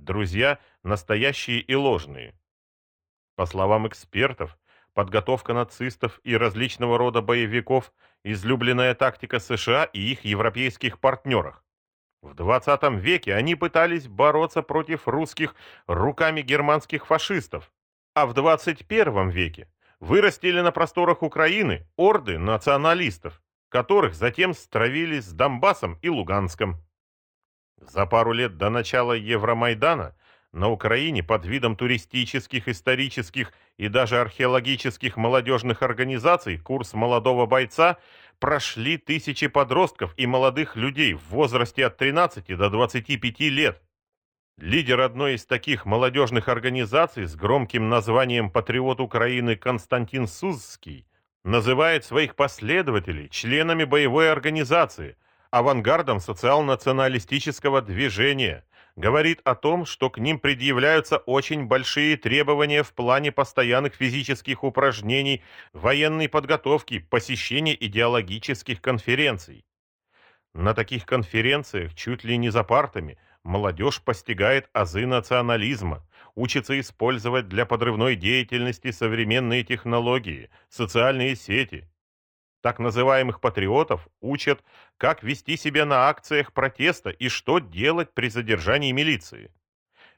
Друзья настоящие и ложные. По словам экспертов, подготовка нацистов и различного рода боевиков – излюбленная тактика США и их европейских партнерах. В 20 веке они пытались бороться против русских руками германских фашистов, а в 21 веке вырастили на просторах Украины орды националистов, которых затем стравили с Донбассом и Луганском. За пару лет до начала Евромайдана на Украине под видом туристических, исторических и даже археологических молодежных организаций курс молодого бойца прошли тысячи подростков и молодых людей в возрасте от 13 до 25 лет. Лидер одной из таких молодежных организаций с громким названием «Патриот Украины» Константин Сузский называет своих последователей членами боевой организации, авангардом социал-националистического движения, говорит о том, что к ним предъявляются очень большие требования в плане постоянных физических упражнений, военной подготовки, посещения идеологических конференций. На таких конференциях чуть ли не за партами – молодежь постигает азы национализма, учится использовать для подрывной деятельности современные технологии, социальные сети. Так называемых патриотов учат, как вести себя на акциях протеста и что делать при задержании милиции.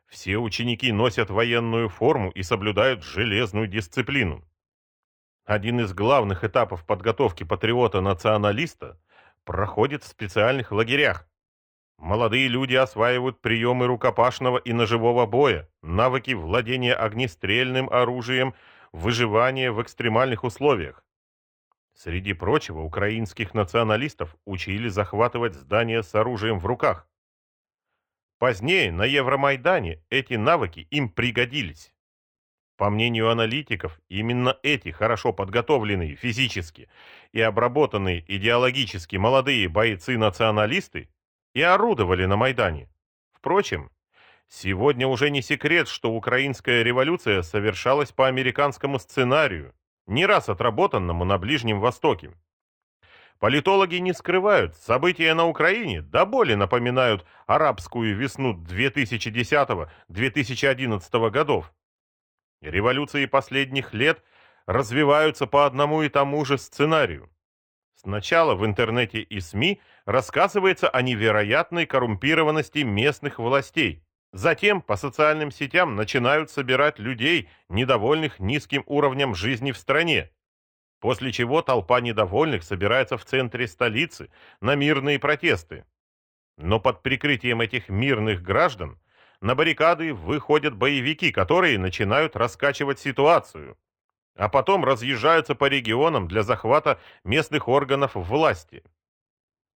Все ученики носят военную форму и соблюдают железную дисциплину. Один из главных этапов подготовки патриота-националиста проходит в специальных лагерях, Молодые люди осваивают приемы рукопашного и ножевого боя, навыки владения огнестрельным оружием, выживание в экстремальных условиях. Среди прочего, украинских националистов учили захватывать здания с оружием в руках. Позднее, на Евромайдане, эти навыки им пригодились. По мнению аналитиков, именно эти хорошо подготовленные физически и обработанные идеологически молодые бойцы-националисты и орудовали на Майдане. Впрочем, сегодня уже не секрет, что украинская революция совершалась по американскому сценарию, не раз отработанному на Ближнем Востоке. Политологи не скрывают, события на Украине до боли напоминают арабскую весну 2010-2011 годов. Революции последних лет развиваются по одному и тому же сценарию. Сначала в интернете и СМИ рассказывается о невероятной коррумпированности местных властей. Затем по социальным сетям начинают собирать людей, недовольных низким уровнем жизни в стране. После чего толпа недовольных собирается в центре столицы на мирные протесты. Но под прикрытием этих мирных граждан на баррикады выходят боевики, которые начинают раскачивать ситуацию а потом разъезжаются по регионам для захвата местных органов власти.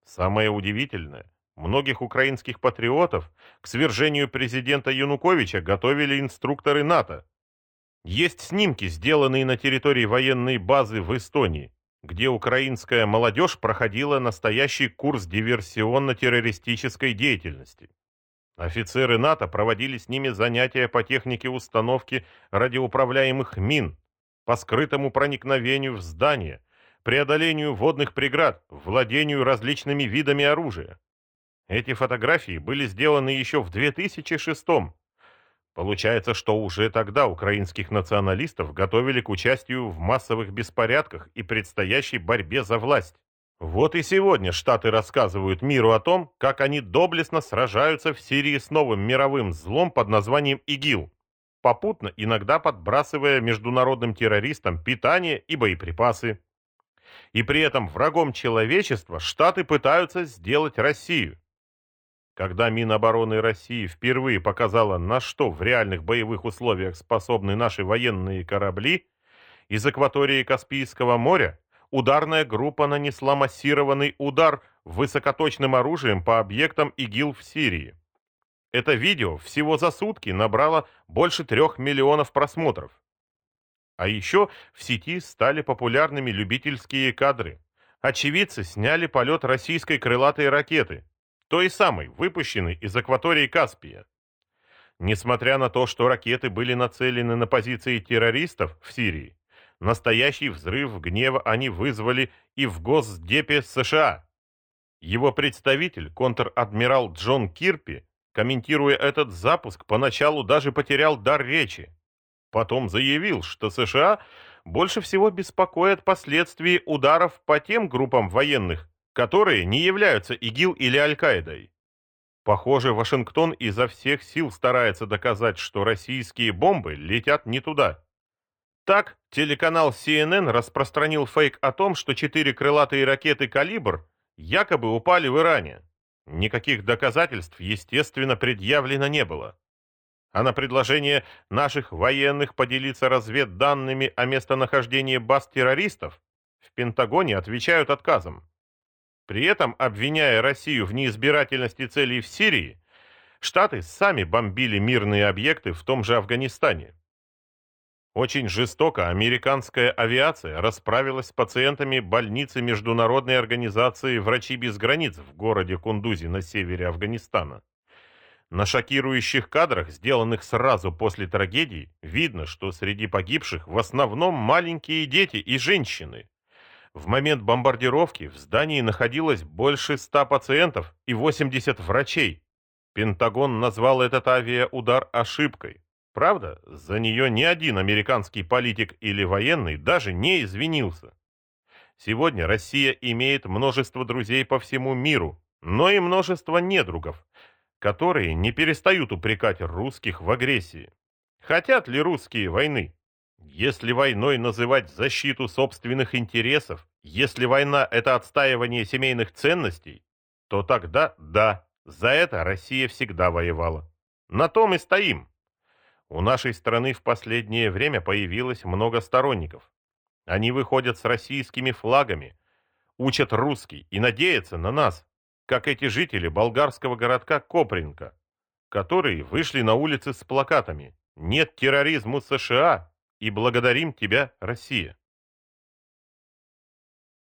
Самое удивительное, многих украинских патриотов к свержению президента Януковича готовили инструкторы НАТО. Есть снимки, сделанные на территории военной базы в Эстонии, где украинская молодежь проходила настоящий курс диверсионно-террористической деятельности. Офицеры НАТО проводили с ними занятия по технике установки радиоуправляемых мин, по скрытому проникновению в здание, преодолению водных преград, владению различными видами оружия. Эти фотографии были сделаны еще в 2006 -м. Получается, что уже тогда украинских националистов готовили к участию в массовых беспорядках и предстоящей борьбе за власть. Вот и сегодня Штаты рассказывают миру о том, как они доблестно сражаются в Сирии с новым мировым злом под названием ИГИЛ попутно иногда подбрасывая международным террористам питание и боеприпасы. И при этом врагом человечества Штаты пытаются сделать Россию. Когда Минобороны России впервые показала, на что в реальных боевых условиях способны наши военные корабли, из акватории Каспийского моря ударная группа нанесла массированный удар высокоточным оружием по объектам ИГИЛ в Сирии. Это видео всего за сутки набрало больше трех миллионов просмотров. А еще в сети стали популярными любительские кадры. Очевидцы сняли полет российской крылатой ракеты, той самой, выпущенной из акватории Каспия. Несмотря на то, что ракеты были нацелены на позиции террористов в Сирии, настоящий взрыв гнева они вызвали и в Госдепе США. Его представитель, контр-адмирал Джон Кирпи, комментируя этот запуск, поначалу даже потерял дар речи. Потом заявил, что США больше всего беспокоят последствия ударов по тем группам военных, которые не являются ИГИЛ или Аль-Каидой. Похоже, Вашингтон изо всех сил старается доказать, что российские бомбы летят не туда. Так, телеканал CNN распространил фейк о том, что четыре крылатые ракеты «Калибр» якобы упали в Иране. Никаких доказательств, естественно, предъявлено не было. А на предложение наших военных поделиться разведданными о местонахождении баз террористов в Пентагоне отвечают отказом. При этом, обвиняя Россию в неизбирательности целей в Сирии, Штаты сами бомбили мирные объекты в том же Афганистане. Очень жестоко американская авиация расправилась с пациентами больницы Международной организации «Врачи без границ» в городе Кундузи на севере Афганистана. На шокирующих кадрах, сделанных сразу после трагедии, видно, что среди погибших в основном маленькие дети и женщины. В момент бомбардировки в здании находилось больше 100 пациентов и 80 врачей. Пентагон назвал этот авиаудар ошибкой. Правда, за нее ни один американский политик или военный даже не извинился. Сегодня Россия имеет множество друзей по всему миру, но и множество недругов, которые не перестают упрекать русских в агрессии. Хотят ли русские войны? Если войной называть защиту собственных интересов, если война – это отстаивание семейных ценностей, то тогда да, за это Россия всегда воевала. На том и стоим. У нашей страны в последнее время появилось много сторонников. Они выходят с российскими флагами, учат русский и надеются на нас, как эти жители болгарского городка Копринка, которые вышли на улицы с плакатами «Нет терроризму США» и «Благодарим тебя, Россия».